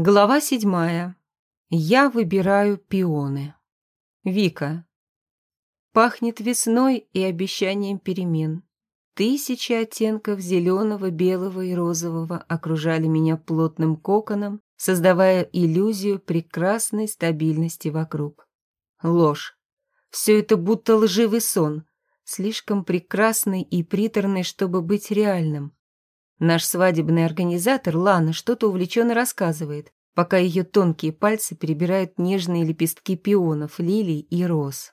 Глава седьмая. Я выбираю пионы. Вика. Пахнет весной и обещанием перемен. Тысячи оттенков зеленого, белого и розового окружали меня плотным коконом, создавая иллюзию прекрасной стабильности вокруг. Ложь. Все это будто лживый сон, слишком прекрасный и приторный, чтобы быть реальным. Наш свадебный организатор Лана что-то увлеченно рассказывает, пока ее тонкие пальцы перебирают нежные лепестки пионов, лилий и роз.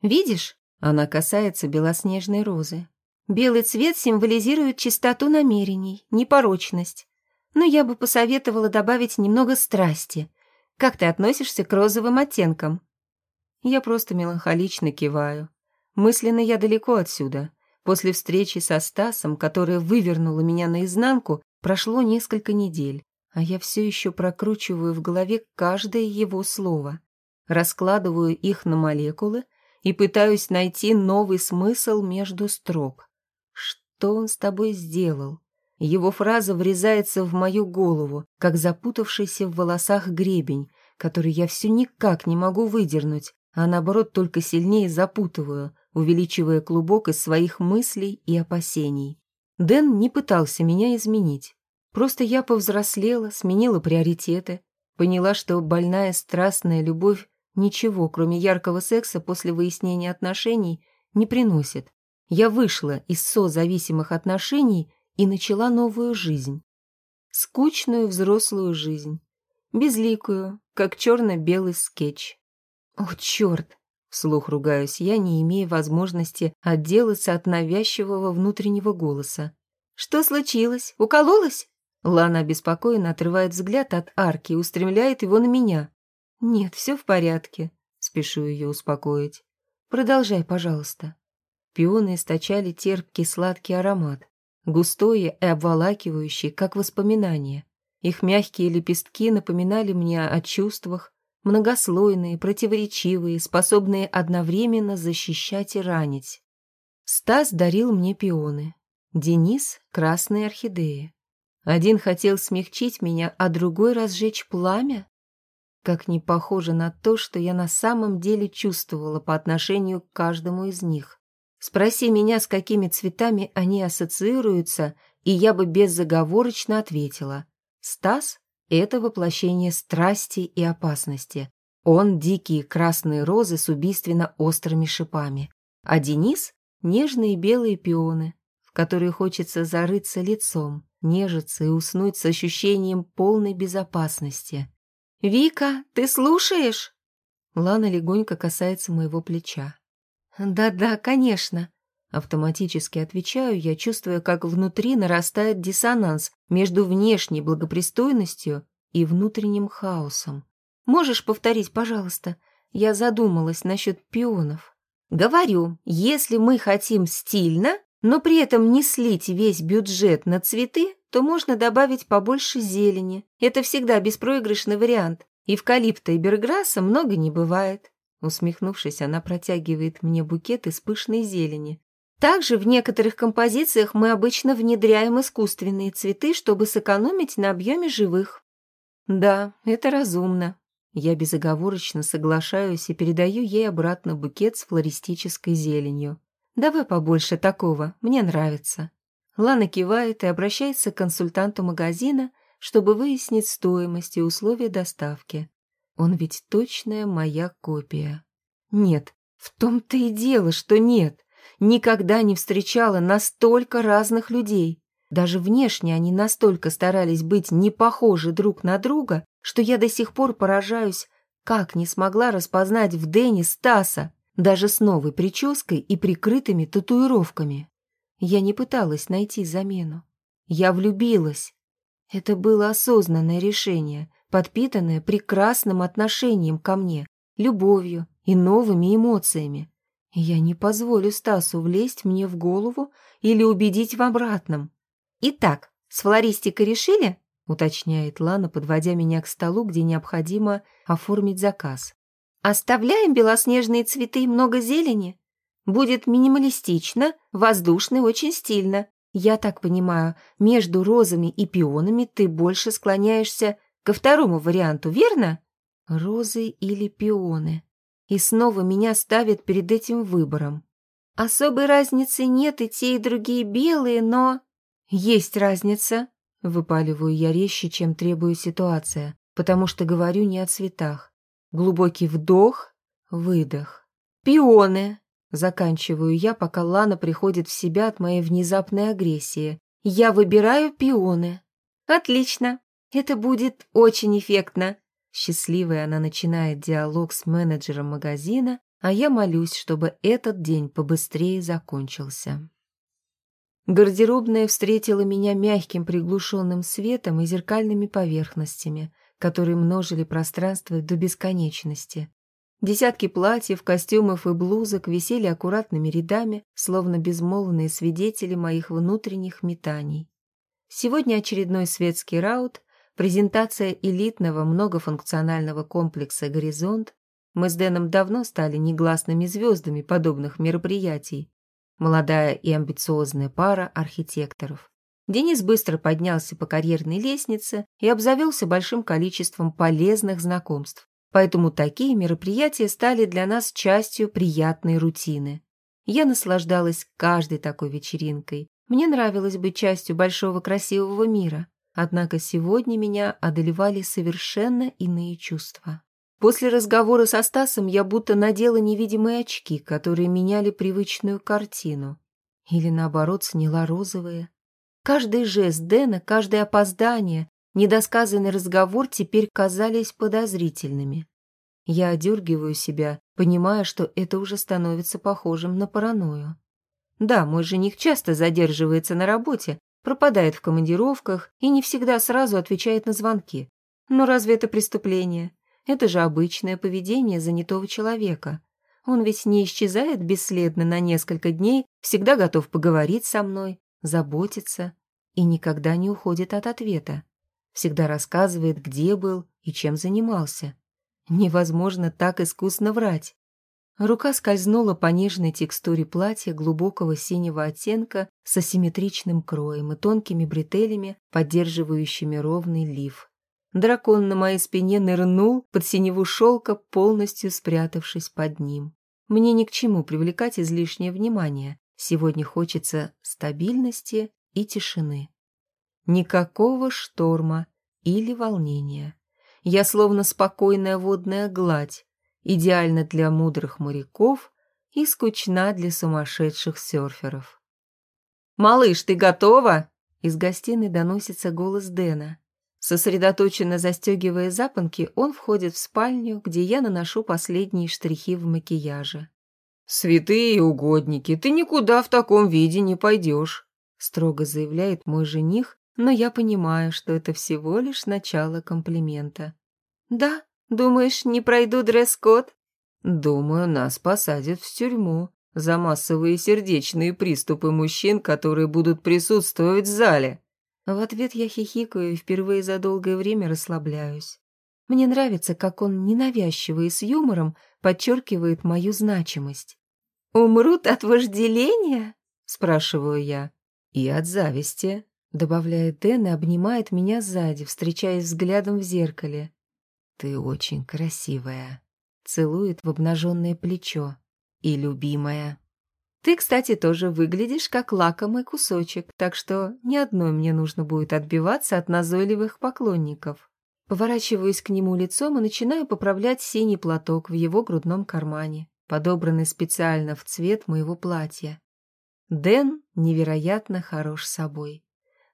«Видишь?» — она касается белоснежной розы. «Белый цвет символизирует чистоту намерений, непорочность. Но я бы посоветовала добавить немного страсти. Как ты относишься к розовым оттенкам?» Я просто меланхолично киваю. Мысленно я далеко отсюда, После встречи со Стасом, которая вывернула меня наизнанку, прошло несколько недель, а я все еще прокручиваю в голове каждое его слово, раскладываю их на молекулы и пытаюсь найти новый смысл между строк. Что он с тобой сделал? Его фраза врезается в мою голову, как запутавшийся в волосах гребень, который я все никак не могу выдернуть, а наоборот только сильнее запутываю, увеличивая клубок из своих мыслей и опасений. Дэн не пытался меня изменить. Просто я повзрослела, сменила приоритеты, поняла, что больная страстная любовь ничего, кроме яркого секса после выяснения отношений, не приносит. Я вышла из созависимых отношений и начала новую жизнь. Скучную взрослую жизнь. Безликую, как черно-белый скетч. О, черт! Вслух ругаюсь я, не имея возможности отделаться от навязчивого внутреннего голоса. «Что случилось? Укололась?» Лана обеспокоенно отрывает взгляд от арки и устремляет его на меня. «Нет, все в порядке», — спешу ее успокоить. «Продолжай, пожалуйста». Пионы источали терпкий сладкий аромат, густой и обволакивающий, как воспоминание. Их мягкие лепестки напоминали мне о чувствах, многослойные, противоречивые, способные одновременно защищать и ранить. Стас дарил мне пионы, Денис — красные орхидеи. Один хотел смягчить меня, а другой разжечь пламя? Как не похоже на то, что я на самом деле чувствовала по отношению к каждому из них. Спроси меня, с какими цветами они ассоциируются, и я бы беззаговорочно ответила. Стас это воплощение страсти и опасности. Он — дикие красные розы с убийственно острыми шипами. А Денис — нежные белые пионы, в которые хочется зарыться лицом, нежиться и уснуть с ощущением полной безопасности. «Вика, ты слушаешь?» Лана легонько касается моего плеча. «Да-да, конечно», Автоматически отвечаю я, чувствуя, как внутри нарастает диссонанс между внешней благопристойностью и внутренним хаосом. «Можешь повторить, пожалуйста? Я задумалась насчет пионов». «Говорю, если мы хотим стильно, но при этом не слить весь бюджет на цветы, то можно добавить побольше зелени. Это всегда беспроигрышный вариант. Эвкалипта и берграсса много не бывает». Усмехнувшись, она протягивает мне букет из пышной зелени. Также в некоторых композициях мы обычно внедряем искусственные цветы, чтобы сэкономить на объеме живых. Да, это разумно. Я безоговорочно соглашаюсь и передаю ей обратно букет с флористической зеленью. Давай побольше такого, мне нравится. Лана кивает и обращается к консультанту магазина, чтобы выяснить стоимость и условия доставки. Он ведь точная моя копия. Нет, в том-то и дело, что нет никогда не встречала настолько разных людей. Даже внешне они настолько старались быть не похожи друг на друга, что я до сих пор поражаюсь, как не смогла распознать в Дэне Стаса, даже с новой прической и прикрытыми татуировками. Я не пыталась найти замену. Я влюбилась. Это было осознанное решение, подпитанное прекрасным отношением ко мне, любовью и новыми эмоциями. Я не позволю Стасу влезть мне в голову или убедить в обратном. Итак, с флористикой решили? уточняет Лана, подводя меня к столу, где необходимо оформить заказ. Оставляем белоснежные цветы и много зелени. Будет минималистично, воздушно и очень стильно. Я так понимаю, между розами и пионами ты больше склоняешься ко второму варианту, верно? Розы или пионы. И снова меня ставят перед этим выбором. Особой разницы нет, и те, и другие белые, но... Есть разница, выпаливаю я резче, чем требует ситуация, потому что говорю не о цветах. Глубокий вдох, выдох. Пионы. Заканчиваю я, пока Лана приходит в себя от моей внезапной агрессии. Я выбираю пионы. Отлично. Это будет очень эффектно. Счастливая она начинает диалог с менеджером магазина, а я молюсь, чтобы этот день побыстрее закончился. Гардеробная встретила меня мягким приглушенным светом и зеркальными поверхностями, которые множили пространство до бесконечности. Десятки платьев, костюмов и блузок висели аккуратными рядами, словно безмолвные свидетели моих внутренних метаний. Сегодня очередной светский раут, презентация элитного многофункционального комплекса «Горизонт». Мы с Дэном давно стали негласными звездами подобных мероприятий. Молодая и амбициозная пара архитекторов. Денис быстро поднялся по карьерной лестнице и обзавелся большим количеством полезных знакомств. Поэтому такие мероприятия стали для нас частью приятной рутины. Я наслаждалась каждой такой вечеринкой. Мне нравилось быть частью большого красивого мира. Однако сегодня меня одолевали совершенно иные чувства. После разговора со Стасом я будто надела невидимые очки, которые меняли привычную картину. Или наоборот, сняла розовые. Каждый жест Дэна, каждое опоздание, недосказанный разговор теперь казались подозрительными. Я одергиваю себя, понимая, что это уже становится похожим на паранойю. Да, мой жених часто задерживается на работе, пропадает в командировках и не всегда сразу отвечает на звонки. Но разве это преступление? Это же обычное поведение занятого человека. Он ведь не исчезает бесследно на несколько дней, всегда готов поговорить со мной, заботиться и никогда не уходит от ответа. Всегда рассказывает, где был и чем занимался. Невозможно так искусно врать. Рука скользнула по нежной текстуре платья глубокого синего оттенка с асимметричным кроем и тонкими бретелями, поддерживающими ровный лиф. Дракон на моей спине нырнул под синеву шелка, полностью спрятавшись под ним. Мне ни к чему привлекать излишнее внимание. Сегодня хочется стабильности и тишины. Никакого шторма или волнения. Я словно спокойная водная гладь, идеально для мудрых моряков и скучна для сумасшедших серферов. «Малыш, ты готова?» Из гостиной доносится голос Дэна. Сосредоточенно застегивая запонки, он входит в спальню, где я наношу последние штрихи в макияже. «Святые угодники, ты никуда в таком виде не пойдешь», строго заявляет мой жених, но я понимаю, что это всего лишь начало комплимента. «Да, думаешь, не пройду дресс-код?» «Думаю, нас посадят в тюрьму за массовые сердечные приступы мужчин, которые будут присутствовать в зале». В ответ я хихикаю и впервые за долгое время расслабляюсь. Мне нравится, как он ненавязчиво и с юмором подчеркивает мою значимость. «Умрут от вожделения?» — спрашиваю я. «И от зависти», — добавляет Дэн и обнимает меня сзади, встречаясь взглядом в зеркале. «Ты очень красивая», — целует в обнаженное плечо. «И любимая». «Ты, кстати, тоже выглядишь как лакомый кусочек, так что ни одной мне нужно будет отбиваться от назойливых поклонников». Поворачиваюсь к нему лицом и начинаю поправлять синий платок в его грудном кармане подобранный специально в цвет моего платья. Дэн невероятно хорош собой.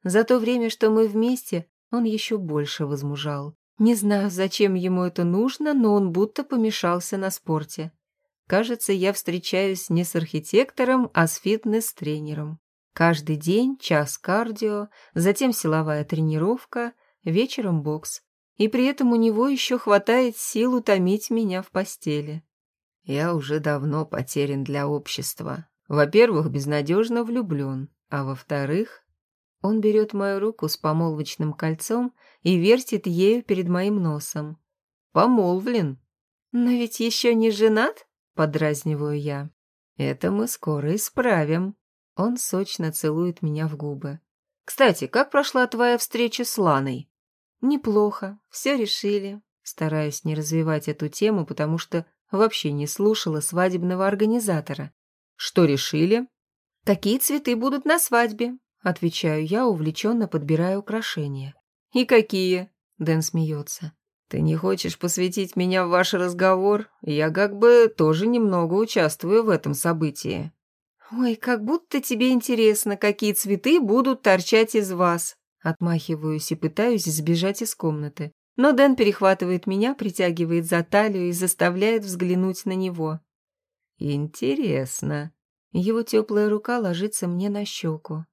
За то время, что мы вместе, он еще больше возмужал. Не знаю, зачем ему это нужно, но он будто помешался на спорте. Кажется, я встречаюсь не с архитектором, а с фитнес-тренером. Каждый день час кардио, затем силовая тренировка, вечером бокс. И при этом у него еще хватает сил утомить меня в постели. Я уже давно потерян для общества. Во-первых, безнадежно влюблен, а во-вторых, он берет мою руку с помолвочным кольцом и вертит ею перед моим носом. Помолвлен. Но ведь еще не женат, подразниваю я. Это мы скоро исправим. Он сочно целует меня в губы. Кстати, как прошла твоя встреча с Ланой? Неплохо, все решили. Стараюсь не развивать эту тему, потому что вообще не слушала свадебного организатора. Что решили? Такие цветы будут на свадьбе, отвечаю я, увлеченно подбирая украшения. И какие? Дэн смеется. Ты не хочешь посвятить меня в ваш разговор? Я как бы тоже немного участвую в этом событии. Ой, как будто тебе интересно, какие цветы будут торчать из вас. Отмахиваюсь и пытаюсь сбежать из комнаты. Но Дэн перехватывает меня, притягивает за талию и заставляет взглянуть на него. «Интересно». Его теплая рука ложится мне на щеку.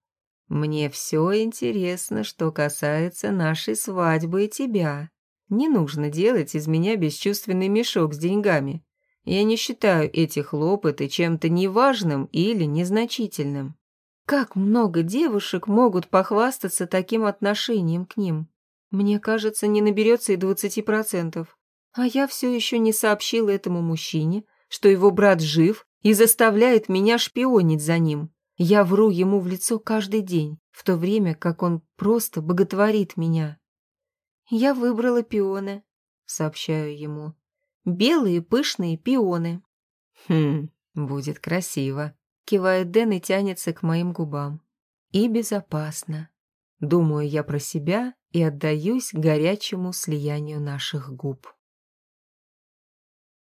«Мне все интересно, что касается нашей свадьбы и тебя. Не нужно делать из меня бесчувственный мешок с деньгами. Я не считаю эти хлопоты чем-то неважным или незначительным. Как много девушек могут похвастаться таким отношением к ним? Мне кажется, не наберется и двадцати процентов. А я все еще не сообщила этому мужчине, что его брат жив и заставляет меня шпионить за ним. Я вру ему в лицо каждый день, в то время как он просто боготворит меня. Я выбрала пионы, сообщаю ему. Белые пышные пионы. Хм, будет красиво. Кивает Дэн и тянется к моим губам. И безопасно. Думаю я про себя и отдаюсь горячему слиянию наших губ.